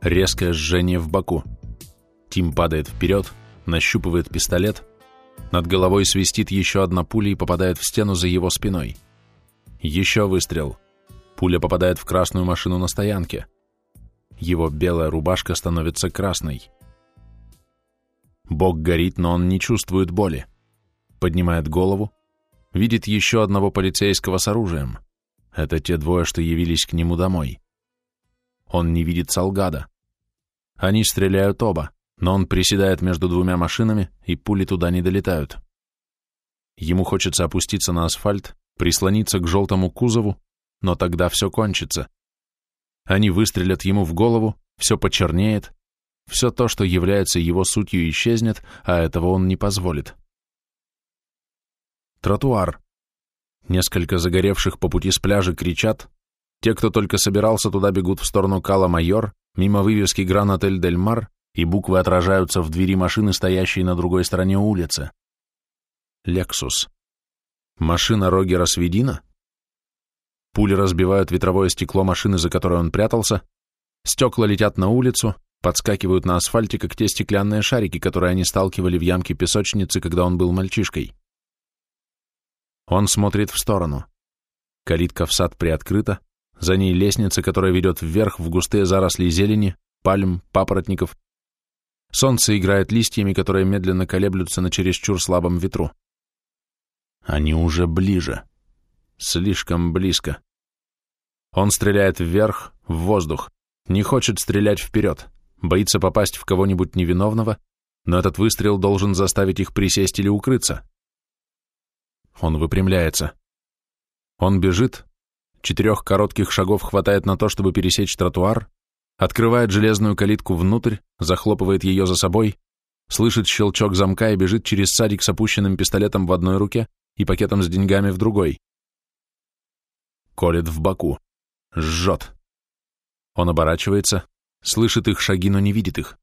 Резкое жжение в боку. Тим падает вперед, нащупывает пистолет. Над головой свистит еще одна пуля и попадает в стену за его спиной. Еще выстрел. Пуля попадает в красную машину на стоянке. Его белая рубашка становится красной. Бог горит, но он не чувствует боли. Поднимает голову, видит еще одного полицейского с оружием. Это те двое, что явились к нему домой. Он не видит Салгада. Они стреляют оба, но он приседает между двумя машинами, и пули туда не долетают. Ему хочется опуститься на асфальт, прислониться к желтому кузову, но тогда все кончится. Они выстрелят ему в голову, все почернеет, все то, что является его сутью, исчезнет, а этого он не позволит. Тротуар. Несколько загоревших по пути с пляжа кричат. Те, кто только собирался туда, бегут в сторону Кала Майор, мимо вывески Гран Отель Дель Мар, и буквы отражаются в двери машины, стоящей на другой стороне улицы. Лексус. Машина Рогера Свидина? Пули разбивают ветровое стекло машины, за которой он прятался, стекла летят на улицу, подскакивают на асфальте, как те стеклянные шарики, которые они сталкивали в ямке песочницы, когда он был мальчишкой. Он смотрит в сторону. Калитка в сад приоткрыта, за ней лестница, которая ведет вверх в густые заросли зелени, пальм, папоротников. Солнце играет листьями, которые медленно колеблются на чересчур слабом ветру. Они уже ближе. Слишком близко. Он стреляет вверх, в воздух. Не хочет стрелять вперед. Боится попасть в кого-нибудь невиновного, но этот выстрел должен заставить их присесть или укрыться. Он выпрямляется. Он бежит. Четырех коротких шагов хватает на то, чтобы пересечь тротуар, открывает железную калитку внутрь, захлопывает ее за собой, слышит щелчок замка и бежит через садик с опущенным пистолетом в одной руке и пакетом с деньгами в другой. Колет в боку. Жжет. Он оборачивается, слышит их шаги, но не видит их.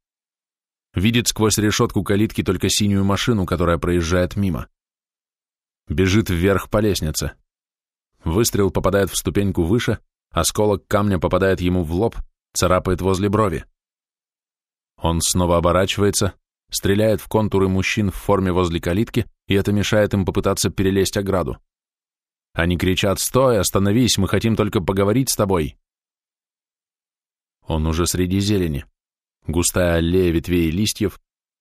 Видит сквозь решетку калитки только синюю машину, которая проезжает мимо. Бежит вверх по лестнице. Выстрел попадает в ступеньку выше, осколок камня попадает ему в лоб, царапает возле брови. Он снова оборачивается, стреляет в контуры мужчин в форме возле калитки, и это мешает им попытаться перелезть ограду. Они кричат «Стой, остановись, мы хотим только поговорить с тобой!» Он уже среди зелени. Густая аллея ветвей и листьев.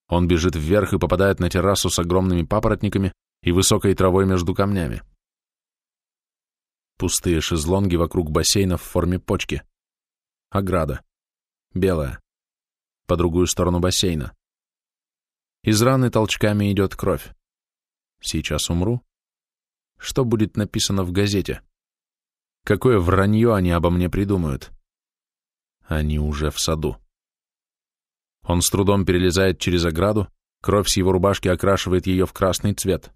Он бежит вверх и попадает на террасу с огромными папоротниками и высокой травой между камнями. Пустые шезлонги вокруг бассейна в форме почки. Ограда. Белая. По другую сторону бассейна. Из раны толчками идет кровь. Сейчас умру? Что будет написано в газете? Какое вранье они обо мне придумают? Они уже в саду. Он с трудом перелезает через ограду, кровь с его рубашки окрашивает ее в красный цвет.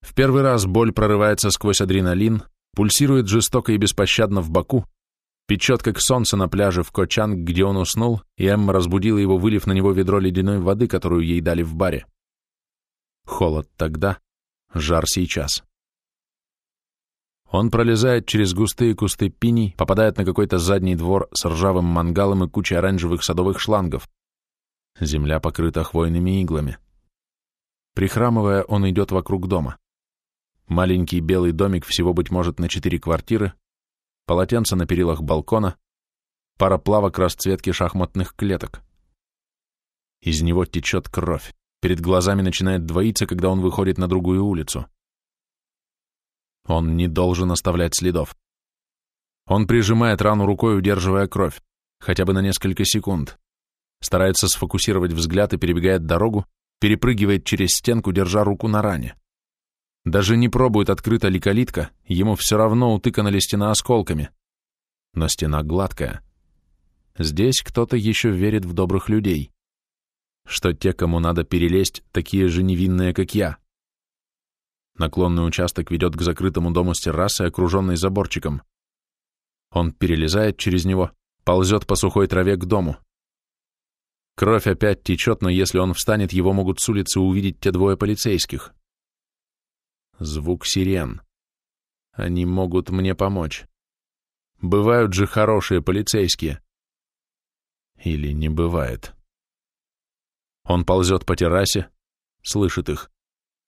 В первый раз боль прорывается сквозь адреналин, пульсирует жестоко и беспощадно в боку, печет, как солнце на пляже в Кочанг, где он уснул, и Эмма разбудила его, вылив на него ведро ледяной воды, которую ей дали в баре. Холод тогда, жар сейчас. Он пролезает через густые кусты пиней, попадает на какой-то задний двор с ржавым мангалом и кучей оранжевых садовых шлангов. Земля покрыта хвойными иглами. Прихрамывая, он идет вокруг дома. Маленький белый домик всего, быть может, на четыре квартиры, полотенце на перилах балкона, пара плавок расцветки шахматных клеток. Из него течет кровь. Перед глазами начинает двоиться, когда он выходит на другую улицу. Он не должен оставлять следов. Он прижимает рану рукой, удерживая кровь, хотя бы на несколько секунд. Старается сфокусировать взгляд и перебегает дорогу, перепрыгивает через стенку, держа руку на ране. Даже не пробует, открыта ли калитка, ему все равно утыкана ли стена осколками. Но стена гладкая. Здесь кто-то еще верит в добрых людей. Что те, кому надо перелезть, такие же невинные, как я. Наклонный участок ведет к закрытому дому с террасой, окруженной заборчиком. Он перелезает через него, ползет по сухой траве к дому. Кровь опять течет, но если он встанет, его могут с улицы увидеть те двое полицейских. Звук сирен. Они могут мне помочь. Бывают же хорошие полицейские. Или не бывает. Он ползет по террасе, слышит их.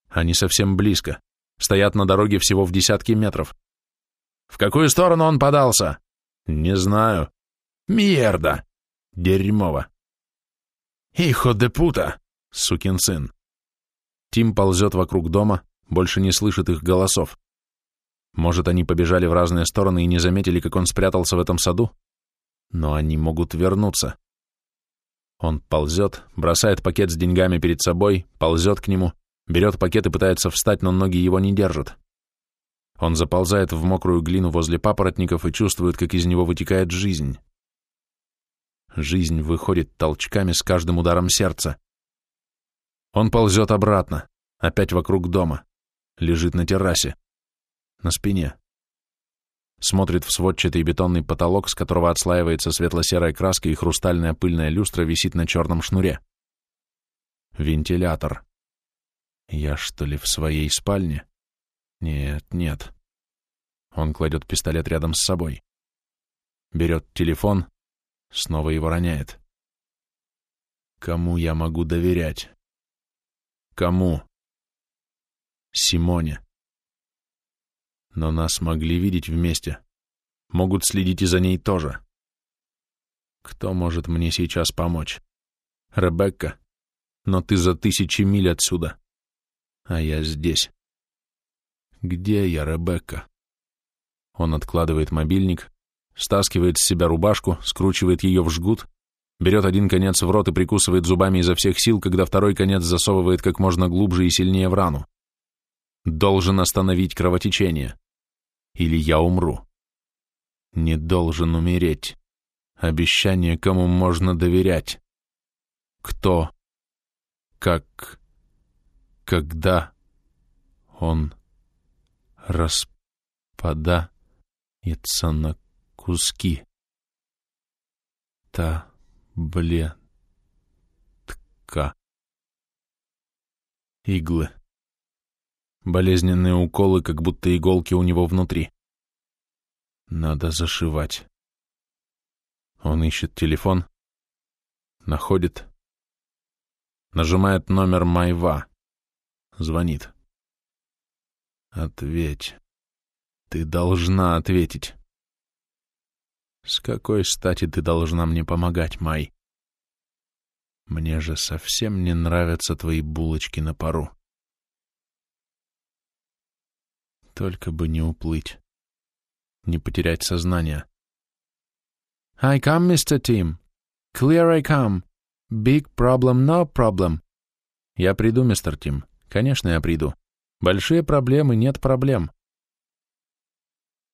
Они совсем близко, стоят на дороге всего в десятки метров. В какую сторону он подался? Не знаю. Мьерда! Дерьмово. Ихо де пута, сукин сын. Тим ползет вокруг дома, больше не слышит их голосов. Может, они побежали в разные стороны и не заметили, как он спрятался в этом саду? Но они могут вернуться. Он ползет, бросает пакет с деньгами перед собой, ползет к нему, берет пакет и пытается встать, но ноги его не держат. Он заползает в мокрую глину возле папоротников и чувствует, как из него вытекает жизнь. Жизнь выходит толчками с каждым ударом сердца. Он ползет обратно, опять вокруг дома, лежит на террасе, на спине. Смотрит в сводчатый бетонный потолок, с которого отслаивается светло-серая краска и хрустальная пыльная люстра висит на черном шнуре. Вентилятор. Я что ли в своей спальне? Нет, нет. Он кладет пистолет рядом с собой. Берет телефон, снова его роняет. Кому я могу доверять? Кому? Симоне. Но нас могли видеть вместе. Могут следить и за ней тоже. Кто может мне сейчас помочь? Ребекка. Но ты за тысячи миль отсюда. А я здесь. Где я, Ребекка? Он откладывает мобильник, стаскивает с себя рубашку, скручивает ее в жгут, берет один конец в рот и прикусывает зубами изо всех сил, когда второй конец засовывает как можно глубже и сильнее в рану. Должен остановить кровотечение. Или я умру. Не должен умереть. Обещание, кому можно доверять. Кто? Как? Когда? Он распадается на куски. Таблетка. Иглы. Болезненные уколы, как будто иголки у него внутри. Надо зашивать. Он ищет телефон, находит, нажимает номер Майва, звонит. Ответь. Ты должна ответить. С какой стати ты должна мне помогать, Май? Мне же совсем не нравятся твои булочки на пару. Только бы не уплыть. Не потерять сознание. I come, Mr. Tim. Clear I come. Big problem, no problem. Я приду, мистер Тим. Конечно, я приду. Большие проблемы, нет проблем.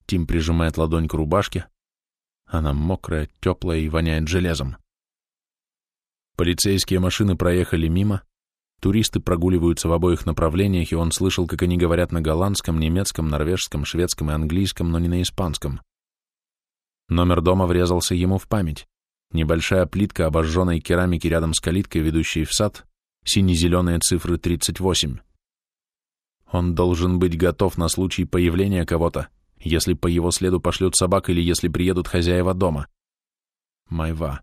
Тим прижимает ладонь к рубашке. Она мокрая, теплая и воняет железом. Полицейские машины проехали мимо. Туристы прогуливаются в обоих направлениях, и он слышал, как они говорят на голландском, немецком, норвежском, шведском и английском, но не на испанском. Номер дома врезался ему в память. Небольшая плитка обожженной керамики рядом с калиткой, ведущей в сад, сине-зеленые цифры 38. Он должен быть готов на случай появления кого-то, если по его следу пошлют собак или если приедут хозяева дома. Майва.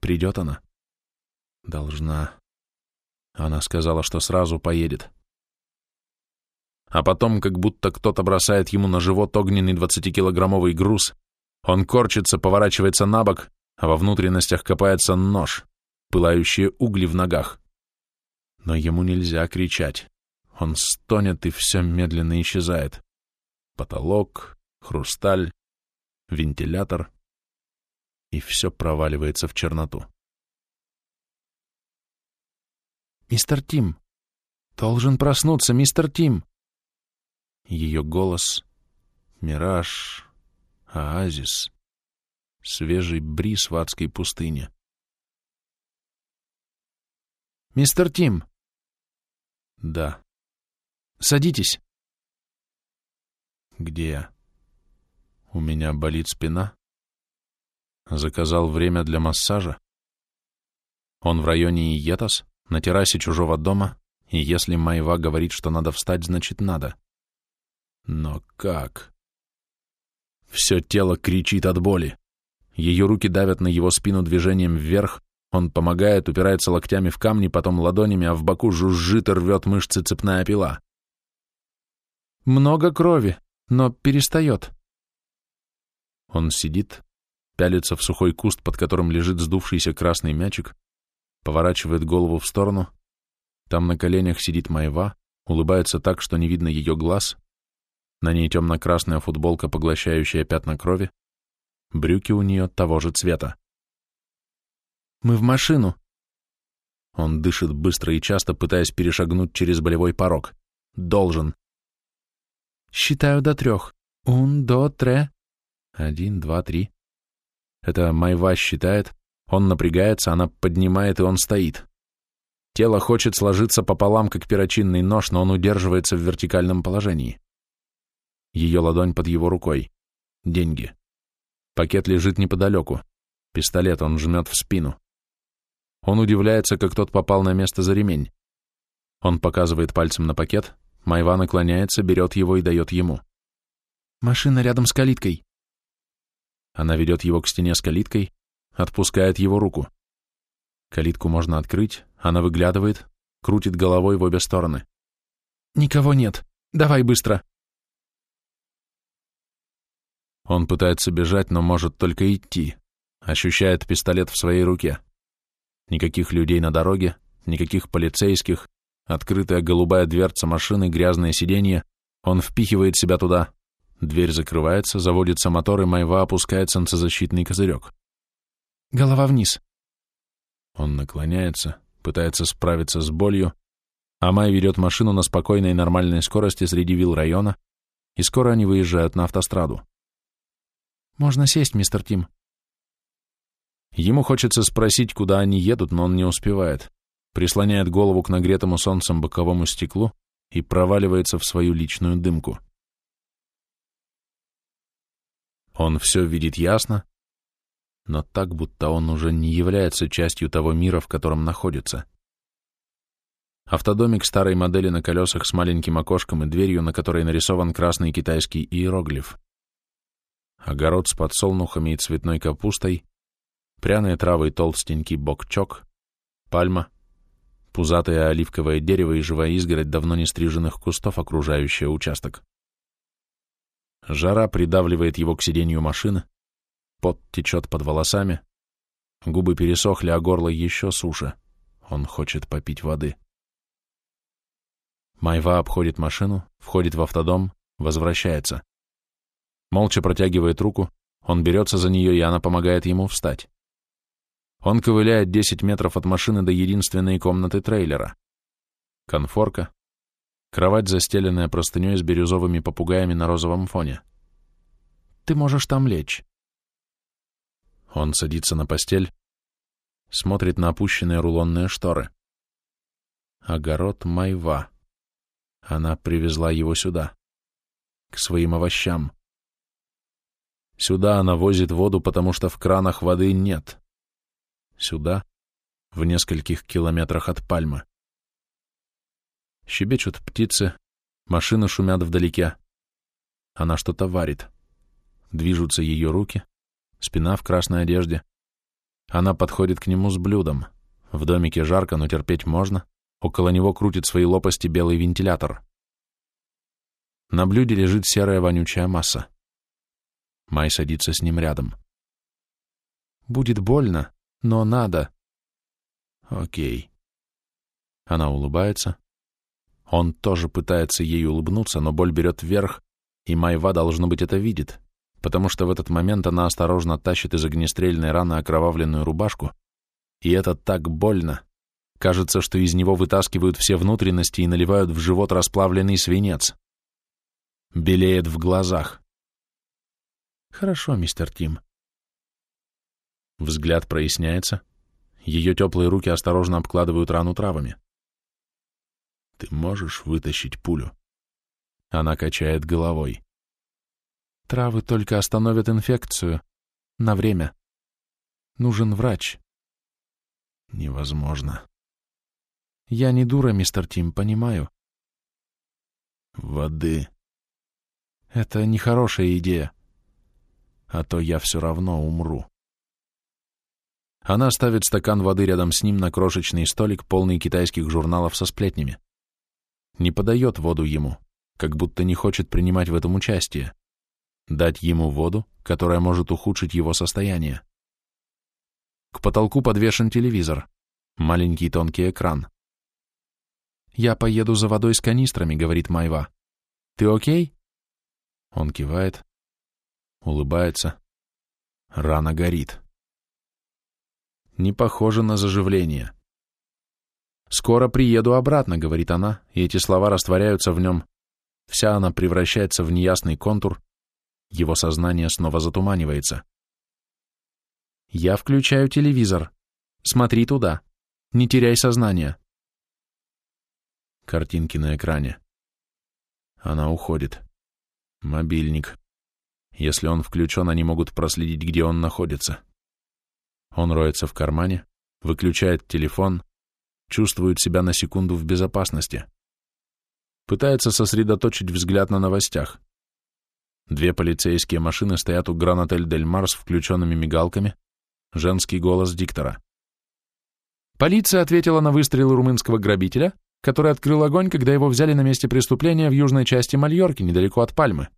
Придет она? Должна. Она сказала, что сразу поедет. А потом, как будто кто-то бросает ему на живот огненный двадцатикилограммовый груз, он корчится, поворачивается на бок, а во внутренностях копается нож, пылающие угли в ногах. Но ему нельзя кричать. Он стонет, и все медленно исчезает. Потолок, хрусталь, вентилятор, и все проваливается в черноту. «Мистер Тим! Должен проснуться, мистер Тим!» Ее голос — мираж, оазис, свежий бриз в адской пустыне. «Мистер Тим!» «Да». Садитесь. Где я? У меня болит спина. Заказал время для массажа. Он в районе Иетас, на террасе чужого дома, и если Майва говорит, что надо встать, значит надо. Но как? Все тело кричит от боли. Ее руки давят на его спину движением вверх, он помогает, упирается локтями в камни, потом ладонями, а в боку жужжит и рвет мышцы цепная пила. Много крови, но перестает. Он сидит, пялится в сухой куст, под которым лежит сдувшийся красный мячик, поворачивает голову в сторону. Там на коленях сидит Майва, улыбается так, что не видно ее глаз. На ней темно-красная футболка, поглощающая пятна крови. Брюки у нее того же цвета. «Мы в машину!» Он дышит быстро и часто, пытаясь перешагнуть через болевой порог. Должен. «Считаю до трех. Un, до, тре». Один, два, три. Это Майва считает. Он напрягается, она поднимает, и он стоит. Тело хочет сложиться пополам, как перочинный нож, но он удерживается в вертикальном положении. Ее ладонь под его рукой. Деньги. Пакет лежит неподалеку. Пистолет он жмет в спину. Он удивляется, как тот попал на место за ремень. Он показывает пальцем на пакет, Майва наклоняется, берет его и дает ему. «Машина рядом с калиткой». Она ведет его к стене с калиткой, отпускает его руку. Калитку можно открыть, она выглядывает, крутит головой в обе стороны. «Никого нет. Давай быстро!» Он пытается бежать, но может только идти. Ощущает пистолет в своей руке. Никаких людей на дороге, никаких полицейских, открытая голубая дверца машины, грязное сиденье. Он впихивает себя туда. Дверь закрывается, заводится мотор, и Майва опускает солнцезащитный козырек. Голова вниз. Он наклоняется, пытается справиться с болью, а Май ведет машину на спокойной и нормальной скорости среди вилл района, и скоро они выезжают на автостраду. «Можно сесть, мистер Тим». Ему хочется спросить, куда они едут, но он не успевает. Прислоняет голову к нагретому солнцем боковому стеклу и проваливается в свою личную дымку. Он все видит ясно, но так, будто он уже не является частью того мира, в котором находится. Автодомик старой модели на колесах с маленьким окошком и дверью, на которой нарисован красный китайский иероглиф огород с подсолнухами и цветной капустой, пряные травы и толстенький бокчок, пальма, пузатое оливковое дерево и живая изгородь давно не стриженных кустов, окружающая участок. Жара придавливает его к сиденью машины, пот течет под волосами, губы пересохли, а горло еще суше. Он хочет попить воды. Майва обходит машину, входит в автодом, возвращается. Молча протягивает руку, он берется за нее, и она помогает ему встать. Он ковыляет 10 метров от машины до единственной комнаты трейлера. Конфорка. Кровать, застеленная простыней с бирюзовыми попугаями на розовом фоне. Ты можешь там лечь. Он садится на постель, смотрит на опущенные рулонные шторы. Огород Майва. Она привезла его сюда, к своим овощам. Сюда она возит воду, потому что в кранах воды нет. Сюда, в нескольких километрах от Пальмы. Щебечут птицы, машины шумят вдалеке. Она что-то варит. Движутся ее руки, спина в красной одежде. Она подходит к нему с блюдом. В домике жарко, но терпеть можно. Около него крутит свои лопасти белый вентилятор. На блюде лежит серая вонючая масса. Май садится с ним рядом. «Будет больно, но надо». «Окей». Она улыбается. Он тоже пытается ей улыбнуться, но боль берет вверх, и Майва, должно быть, это видит, потому что в этот момент она осторожно тащит из огнестрельной раны окровавленную рубашку, и это так больно. Кажется, что из него вытаскивают все внутренности и наливают в живот расплавленный свинец. Белеет в глазах. Хорошо, мистер Тим. Взгляд проясняется. Ее теплые руки осторожно обкладывают рану травами. Ты можешь вытащить пулю? Она качает головой. Травы только остановят инфекцию. На время. Нужен врач. Невозможно. Я не дура, мистер Тим, понимаю. Воды. Это нехорошая идея а то я все равно умру. Она ставит стакан воды рядом с ним на крошечный столик, полный китайских журналов со сплетнями. Не подает воду ему, как будто не хочет принимать в этом участие. Дать ему воду, которая может ухудшить его состояние. К потолку подвешен телевизор, маленький тонкий экран. «Я поеду за водой с канистрами», — говорит Майва. «Ты окей?» Он кивает, улыбается. Рана горит. Не похоже на заживление. «Скоро приеду обратно», — говорит она, и эти слова растворяются в нем. Вся она превращается в неясный контур, его сознание снова затуманивается. «Я включаю телевизор. Смотри туда. Не теряй сознание». Картинки на экране. Она уходит. Мобильник. Если он включен, они могут проследить, где он находится. Он роется в кармане, выключает телефон, чувствует себя на секунду в безопасности. Пытается сосредоточить взгляд на новостях. Две полицейские машины стоят у Гранатель Дель Мар с включенными мигалками. Женский голос диктора. Полиция ответила на выстрелы румынского грабителя, который открыл огонь, когда его взяли на месте преступления в южной части Мальорки, недалеко от Пальмы.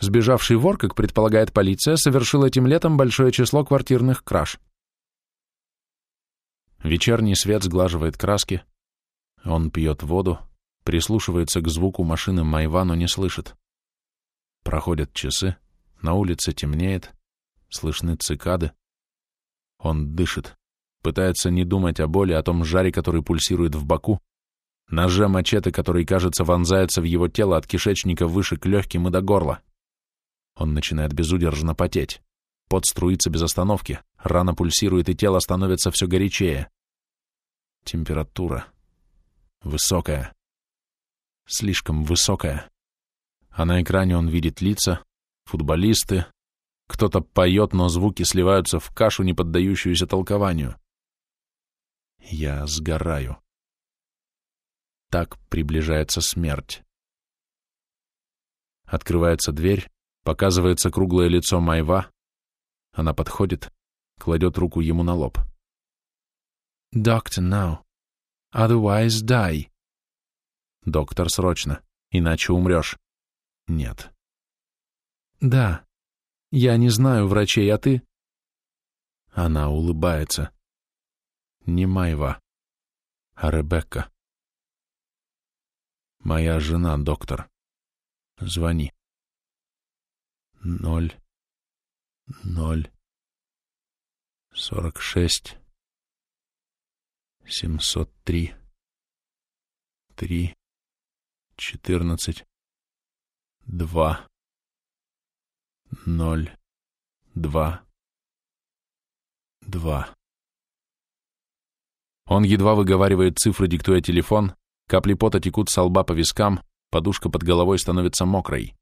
Сбежавший вор, как предполагает полиция, совершил этим летом большое число квартирных краж. Вечерний свет сглаживает краски. Он пьет воду, прислушивается к звуку машины Майва, но не слышит. Проходят часы, на улице темнеет, слышны цикады. Он дышит, пытается не думать о боли, о том жаре, который пульсирует в боку, ноже мачете, который, кажется, вонзается в его тело от кишечника выше к легким и до горла. Он начинает безудержно потеть. Пот струится без остановки, рана пульсирует, и тело становится все горячее. Температура. Высокая. Слишком высокая. А на экране он видит лица, футболисты. Кто-то поет, но звуки сливаются в кашу, не поддающуюся толкованию. Я сгораю. Так приближается смерть. Открывается дверь, Показывается круглое лицо Майва. Она подходит, кладет руку ему на лоб. «Doctor now. Otherwise die». «Доктор, срочно, иначе умрешь». «Нет». «Да. Я не знаю врачей, а ты?» Она улыбается. Не Майва, а Ребекка. «Моя жена, доктор. Звони» ноль, ноль, сорок шесть, семьсот три, три, четырнадцать, два, ноль, два, два. Он едва выговаривает цифры, диктуя телефон, капли пота текут со лба по вискам, подушка под головой становится мокрой.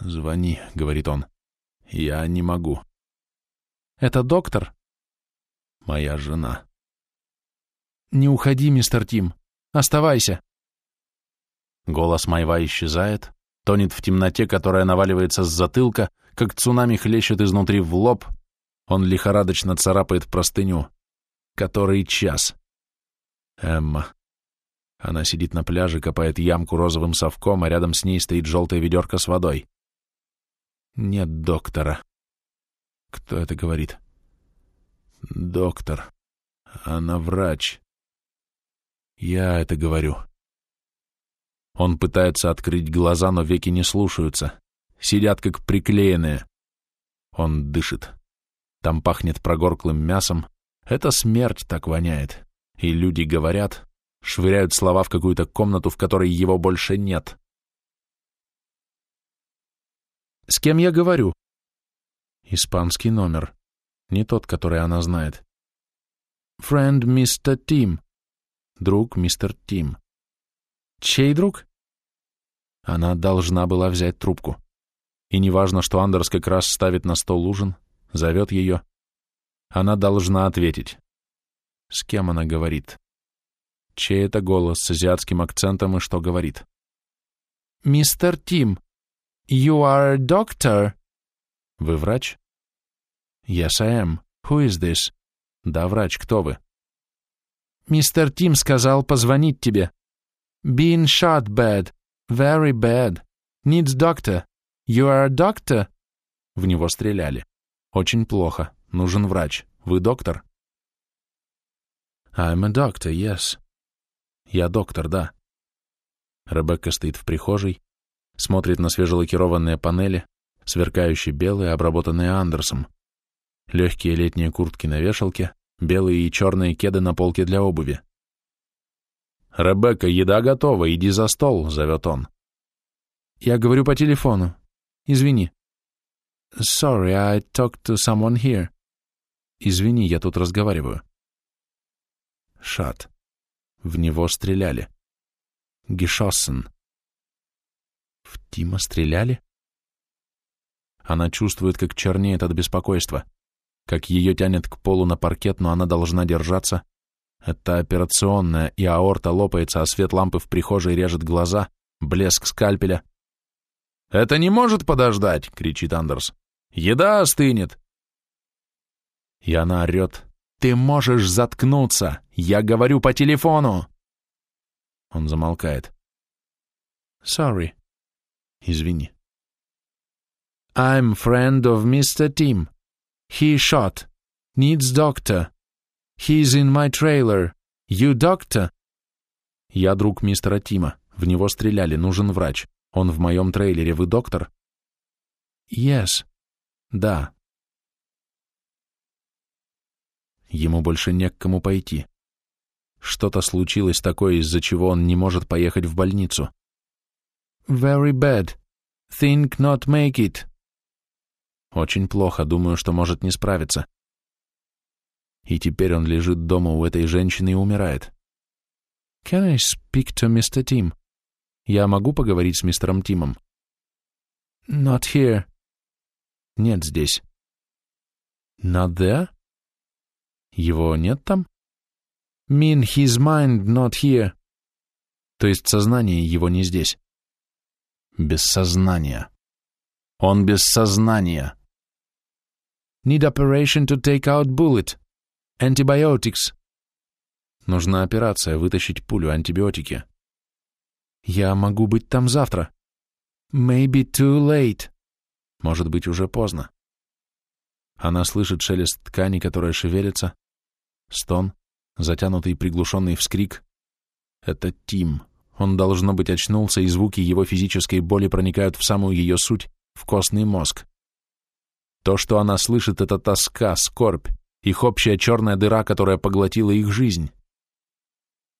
«Звони», — говорит он. «Я не могу». «Это доктор?» «Моя жена». «Не уходи, мистер Тим. Оставайся». Голос Майва исчезает, тонет в темноте, которая наваливается с затылка, как цунами хлещет изнутри в лоб. Он лихорадочно царапает простыню. Который час? Эмма. Она сидит на пляже, копает ямку розовым совком, а рядом с ней стоит желтая ведерко с водой. Нет доктора. Кто это говорит? Доктор. Она врач. Я это говорю. Он пытается открыть глаза, но веки не слушаются. Сидят как приклеенные. Он дышит. Там пахнет прогорклым мясом. Это смерть так воняет. И люди говорят, швыряют слова в какую-то комнату, в которой его больше нет. С кем я говорю? Испанский номер. Не тот, который она знает. Friend Mr. Тим. Друг мистер Тим. Чей друг? Она должна была взять трубку. И неважно, что Андерс как раз ставит на стол ужин, зовет ее. Она должна ответить. С кем она говорит? Чей это голос с азиатским акцентом и что говорит? «Мистер Тим», You are a doctor. Вы врач? Yes, I am. Who is this? Да, врач, кто вы? Мистер Тим сказал позвонить тебе. Been shot bad. Very bad. Needs doctor. You are a doctor? В него стреляли. Очень плохо. Нужен врач. Вы доктор? I'm a doctor, yes. Я доктор, да. Ребекка стоит в прихожей, смотрит на свежелакированные панели, сверкающие белые, обработанные Андерсом, легкие летние куртки на вешалке, белые и черные кеды на полке для обуви. «Ребекка, еда готова, иди за стол», — зовет он. «Я говорю по телефону. Извини». «Sorry, I talked to someone here». «Извини, я тут разговариваю». Шат. В него стреляли. Гешоссен. В Тима стреляли? Она чувствует, как чернеет от беспокойства, как ее тянет к полу на паркет, но она должна держаться. Это операционная, и аорта лопается, а свет лампы в прихожей режет глаза, блеск скальпеля. «Это не может подождать!» — кричит Андерс. «Еда остынет!» И она орет. «Ты можешь заткнуться! Я говорю по телефону!» Он замолкает. «Sorry». «Извини». «I'm friend of Mr. Tim. He shot. Needs doctor. He's in my trailer. You doctor?» «Я друг мистера Тима. В него стреляли. Нужен врач. Он в моем трейлере. Вы доктор?» «Yes». «Да». Ему больше не к кому пойти. Что-то случилось такое, из-за чего он не может поехать в больницу. Very bad. Think not make it. Очень плохо, думаю, что может не справиться. И теперь он лежит дома у этой женщины и умирает. Can I speak to Mr. Tim? Я могу поговорить с мистером Тимом? Not here. Нет здесь. Not there? Его нет там? Mean his mind not here. То есть сознание его не здесь. Без сознания. Он без сознания. Need operation to take out bullet. Antibiotics. Нужна операция, вытащить пулю, антибиотики. Я могу быть там завтра. Maybe too late. Может быть, уже поздно. Она слышит шелест ткани, которая шевелится, стон, затянутый приглушенный вскрик. Это Тим. Он, должно быть, очнулся, и звуки его физической боли проникают в самую ее суть, в костный мозг. То, что она слышит, это тоска, скорбь, их общая черная дыра, которая поглотила их жизнь.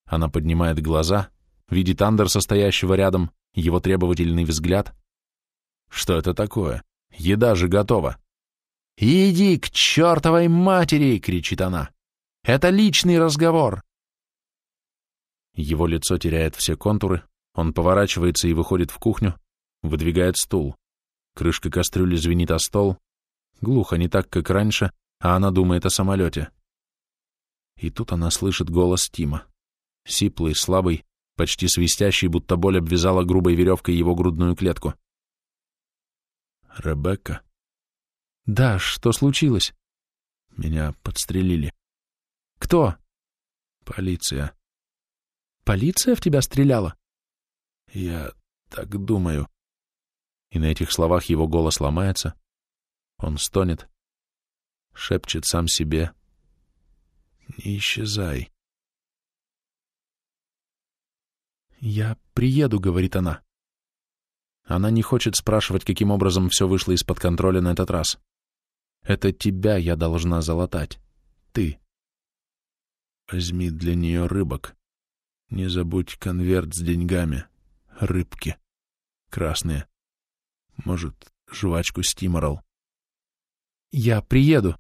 Она поднимает глаза, видит Андерса, стоящего рядом, его требовательный взгляд. Что это такое? Еда же готова. «Иди к чертовой матери!» — кричит она. Это личный разговор. Его лицо теряет все контуры, он поворачивается и выходит в кухню, выдвигает стул. Крышка кастрюли звенит о стол. Глухо, не так, как раньше, а она думает о самолете. И тут она слышит голос Тима. Сиплый, слабый, почти свистящий, будто боль обвязала грубой веревкой его грудную клетку. «Ребекка?» «Да, что случилось?» «Меня подстрелили». Кто? Полиция. Полиция в тебя стреляла? Я так думаю. И на этих словах его голос ломается. Он стонет, шепчет сам себе. Не исчезай. «Я приеду», — говорит она. Она не хочет спрашивать, каким образом все вышло из-под контроля на этот раз. Это тебя я должна залатать. Ты. Возьми для нее рыбок. Не забудь конверт с деньгами. Рыбки. Красные. Может, жвачку стиморал. Я приеду.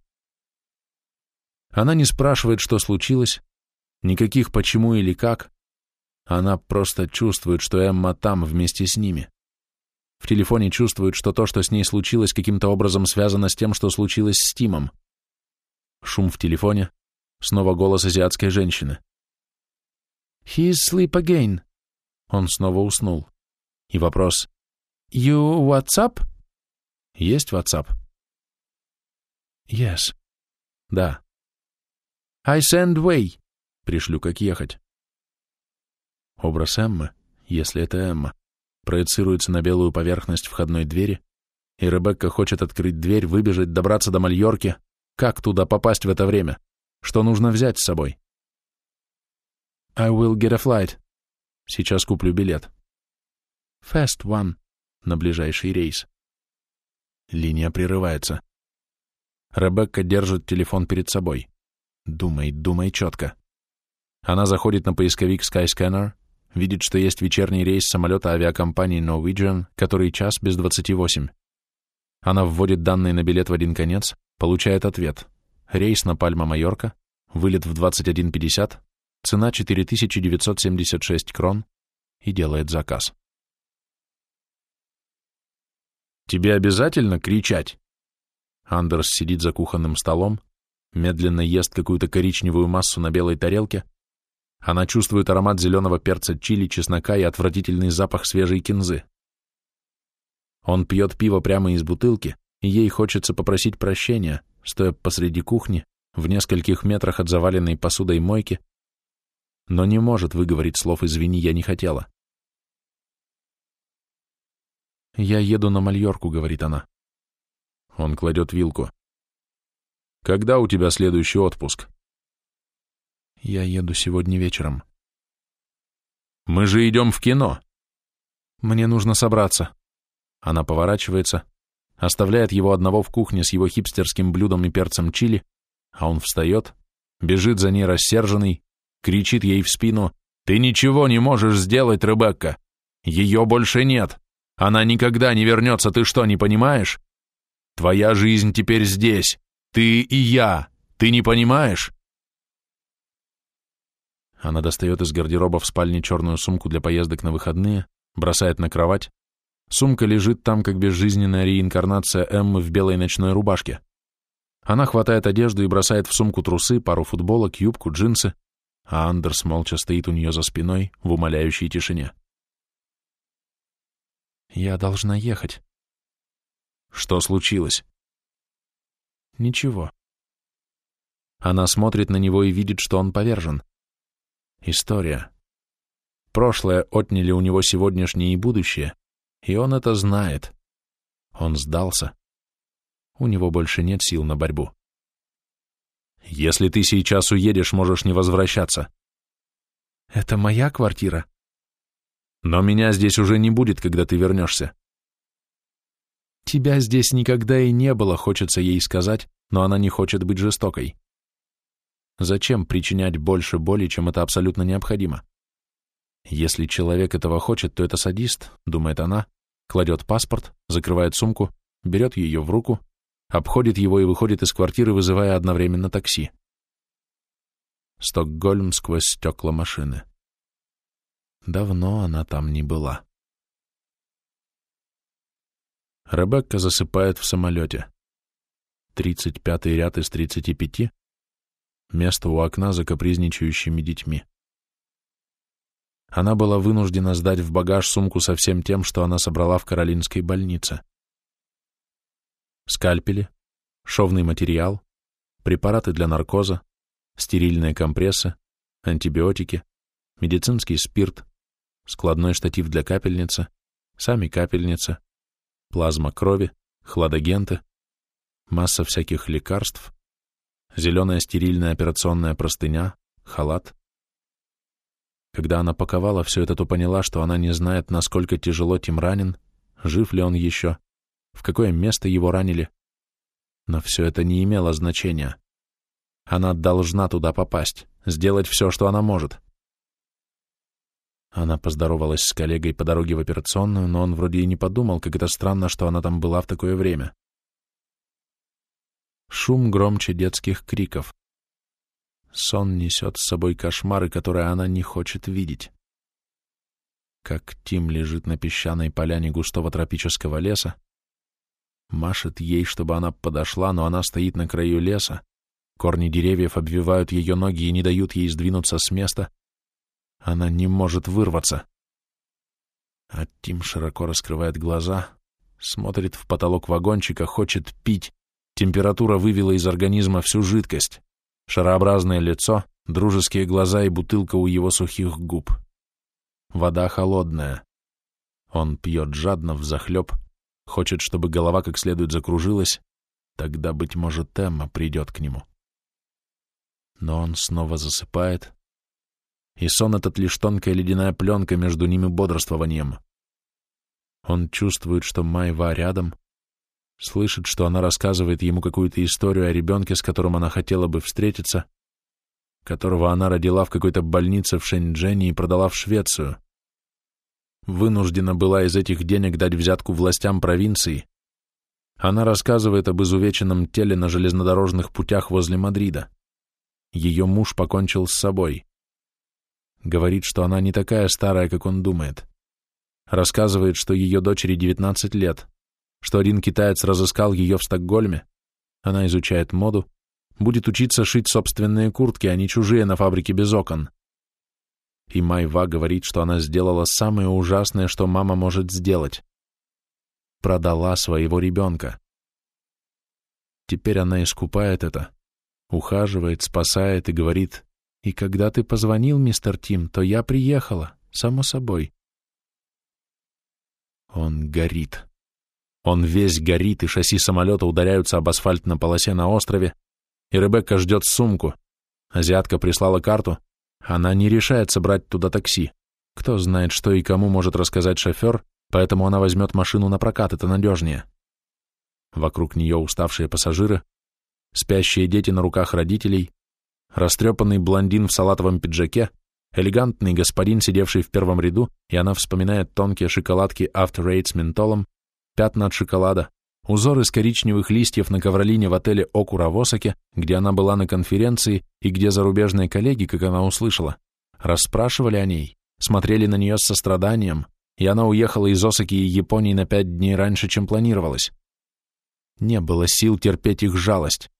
Она не спрашивает, что случилось, никаких почему или как. Она просто чувствует, что Эмма там вместе с ними. В телефоне чувствует, что то, что с ней случилось, каким-то образом связано с тем, что случилось с Тимом. Шум в телефоне, Снова голос азиатской женщины. «He's sleep again». Он снова уснул. И вопрос. «You WhatsApp?» «Есть WhatsApp?» «Yes». Да. I send way. Пришлю, как ехать. Образ Эммы, если это Эмма, проецируется на белую поверхность входной двери, и Ребекка хочет открыть дверь, выбежать, добраться до Мальорки. Как туда попасть в это время? Что нужно взять с собой? I will get a flight. Сейчас куплю билет. Fast one. На ближайший рейс. Линия прерывается. Ребекка держит телефон перед собой. Думай, думай четко. Она заходит на поисковик Skyscanner, видит, что есть вечерний рейс самолета авиакомпании Norwegian, который час без 28. Она вводит данные на билет в один конец, получает ответ. Рейс на Пальма-Майорка, вылет в 21.50, цена 4976 крон и делает заказ. «Тебе обязательно кричать?» Андерс сидит за кухонным столом, медленно ест какую-то коричневую массу на белой тарелке. Она чувствует аромат зеленого перца чили, чеснока и отвратительный запах свежей кинзы. Он пьет пиво прямо из бутылки, и ей хочется попросить прощения, стоя посреди кухни, в нескольких метрах от заваленной посудой мойки, но не может выговорить слов «извини, я не хотела». «Я еду на Мальорку», — говорит она. Он кладет вилку. «Когда у тебя следующий отпуск?» «Я еду сегодня вечером». «Мы же идем в кино!» «Мне нужно собраться». Она поворачивается, оставляет его одного в кухне с его хипстерским блюдом и перцем чили, а он встает, бежит за ней рассерженный, кричит ей в спину «Ты ничего не можешь сделать, Ребекка! Ее больше нет! Она никогда не вернется, ты что, не понимаешь? Твоя жизнь теперь здесь, ты и я, ты не понимаешь?» Она достает из гардероба в спальне черную сумку для поездок на выходные, бросает на кровать, Сумка лежит там, как безжизненная реинкарнация Эммы в белой ночной рубашке. Она хватает одежду и бросает в сумку трусы, пару футболок, юбку, джинсы, а Андерс молча стоит у нее за спиной в умоляющей тишине. «Я должна ехать». «Что случилось?» «Ничего». Она смотрит на него и видит, что он повержен. История. Прошлое отняли у него сегодняшнее и будущее, и он это знает. Он сдался. У него больше нет сил на борьбу. Если ты сейчас уедешь, можешь не возвращаться. Это моя квартира. Но меня здесь уже не будет, когда ты вернешься. Тебя здесь никогда и не было, хочется ей сказать, но она не хочет быть жестокой. Зачем причинять больше боли, чем это абсолютно необходимо? Если человек этого хочет, то это садист, думает она, кладет паспорт, закрывает сумку, берет ее в руку, обходит его и выходит из квартиры, вызывая одновременно такси. Стокгольм сквозь стекла машины. Давно она там не была. Ребекка засыпает в самолете. Тридцать пятый ряд из тридцати пяти. Место у окна за капризничающими детьми. Она была вынуждена сдать в багаж сумку со всем тем, что она собрала в Каролинской больнице. Скальпели, шовный материал, препараты для наркоза, стерильные компрессы, антибиотики, медицинский спирт, складной штатив для капельницы, сами капельницы, плазма крови, хладагенты, масса всяких лекарств, зеленая стерильная операционная простыня, халат, когда она паковала все это, то поняла, что она не знает, насколько тяжело Тим ранен, жив ли он еще, в какое место его ранили. Но все это не имело значения. Она должна туда попасть, сделать все, что она может. Она поздоровалась с коллегой по дороге в операционную, но он вроде и не подумал, как это странно, что она там была в такое время. Шум громче детских криков. Сон несет с собой кошмары, которые она не хочет видеть. Как Тим лежит на песчаной поляне густого тропического леса, машет ей, чтобы она подошла, но она стоит на краю леса, корни деревьев обвивают ее ноги и не дают ей сдвинуться с места. Она не может вырваться. А Тим широко раскрывает глаза, смотрит в потолок вагончика, хочет пить. Температура вывела из организма всю жидкость. Шарообразное лицо, дружеские глаза и бутылка у его сухих губ. Вода холодная. Он пьет жадно, взахлеб, хочет, чтобы голова как следует закружилась. Тогда, быть может, Эмма придет к нему. Но он снова засыпает, и сон этот лишь тонкая ледяная пленка между ними бодрствованием. Он чувствует, что Майва рядом, слышит, что она рассказывает ему какую-то историю о ребенке, с которым она хотела бы встретиться, которого она родила в какой-то больнице в Шэньчжэне и продала в Швецию. Вынуждена была из этих денег дать взятку властям провинции. Она рассказывает об изувеченном теле на железнодорожных путях возле Мадрида. Ее муж покончил с собой. Говорит, что она не такая старая, как он думает. Рассказывает, что ее дочери 19 лет, что один китаец разыскал ее в Стокгольме. Она изучает моду, будет учиться шить собственные куртки, а не чужие на фабрике без окон. И Майва говорит, что она сделала самое ужасное, что мама может сделать. Продала своего ребенка. Теперь она искупает это, ухаживает, спасает и говорит, и когда ты позвонил, мистер Тим, то я приехала, само собой. Он горит. Он весь горит, и шасси самолета ударяются об асфальт на полосе на острове, и Ребекка ждет сумку. Азиатка прислала карту. Она не решается брать туда такси. Кто знает, что и кому может рассказать шофер, поэтому она возьмет машину на прокат, это надежнее. Вокруг нее уставшие пассажиры, спящие дети на руках родителей, растрепанный блондин в салатовом пиджаке, элегантный господин, сидевший в первом ряду, и она вспоминает тонкие шоколадки After Eight с ментолом, пятна от шоколада, узор из коричневых листьев на ковролине в отеле Окура в Осаке, где она была на конференции и где зарубежные коллеги, как она услышала, расспрашивали о ней, смотрели на нее с состраданием, и она уехала из Осаки и Японии на пять дней раньше, чем планировалось. Не было сил терпеть их жалость.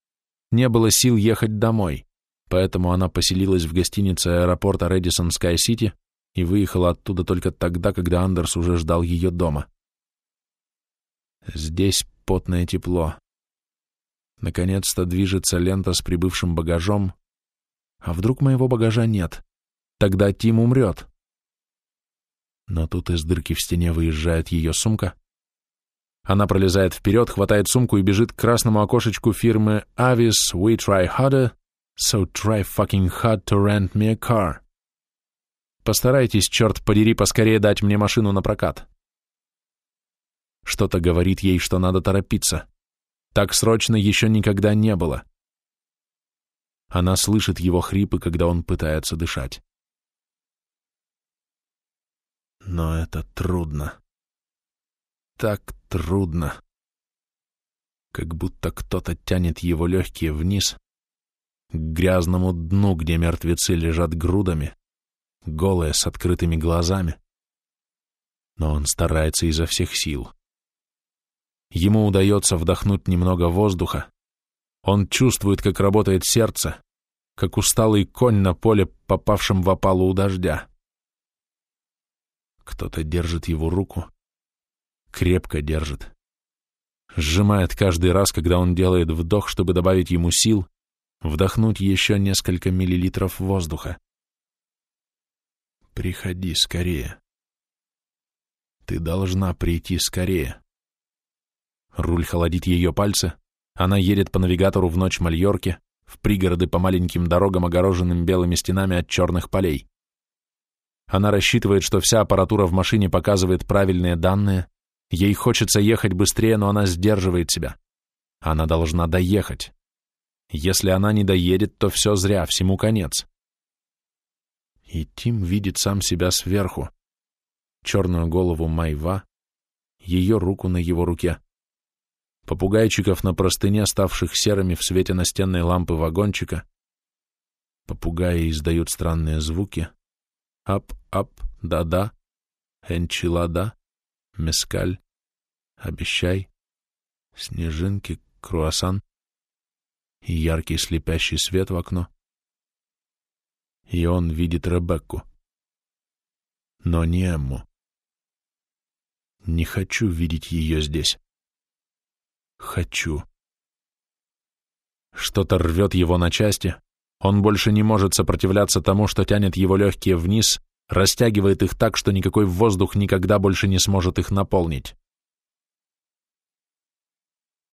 Не было сил ехать домой поэтому она поселилась в гостинице аэропорта Редисон Скай-Сити и выехала оттуда только тогда, когда Андерс уже ждал ее дома. Здесь потное тепло. Наконец-то движется лента с прибывшим багажом. А вдруг моего багажа нет? Тогда Тим умрет. Но тут из дырки в стене выезжает ее сумка. Она пролезает вперед, хватает сумку и бежит к красному окошечку фирмы «Avis We Try Harder», So try fucking hard to rent me a car. Постарайтесь, черт подери, поскорее дать мне машину на прокат. Что-то говорит ей, что надо торопиться. Так срочно еще никогда не было. Она слышит его хрипы, когда он пытается дышать. Но это трудно. Так трудно. Как будто кто-то тянет его легкие вниз, к грязному дну, где мертвецы лежат грудами, голые, с открытыми глазами. Но он старается изо всех сил. Ему удается вдохнуть немного воздуха. Он чувствует, как работает сердце, как усталый конь на поле, попавшем в опалу у дождя. Кто-то держит его руку, крепко держит, сжимает каждый раз, когда он делает вдох, чтобы добавить ему сил, вдохнуть еще несколько миллилитров воздуха. Приходи скорее. Ты должна прийти скорее. Руль холодит ее пальцы. Она едет по навигатору в ночь Мальорки, в пригороды по маленьким дорогам, огороженным белыми стенами от черных полей. Она рассчитывает, что вся аппаратура в машине показывает правильные данные. Ей хочется ехать быстрее, но она сдерживает себя. Она должна доехать. Если она не доедет, то все зря, всему конец. И Тим видит сам себя сверху. Черную голову Майва, ее руку на его руке. Попугайчиков на простыне, ставших серыми в свете настенной лампы вагончика. Попугаи издают странные звуки. Ап-ап, да-да, энчилада, мескаль, обещай, снежинки, круассан и яркий слепящий свет в окно. И он видит Ребекку. Но не Эмму. Не хочу видеть ее здесь. Хочу. Что-то рвет его на части. Он больше не может сопротивляться тому, что тянет его легкие вниз, растягивает их так, что никакой воздух никогда больше не сможет их наполнить.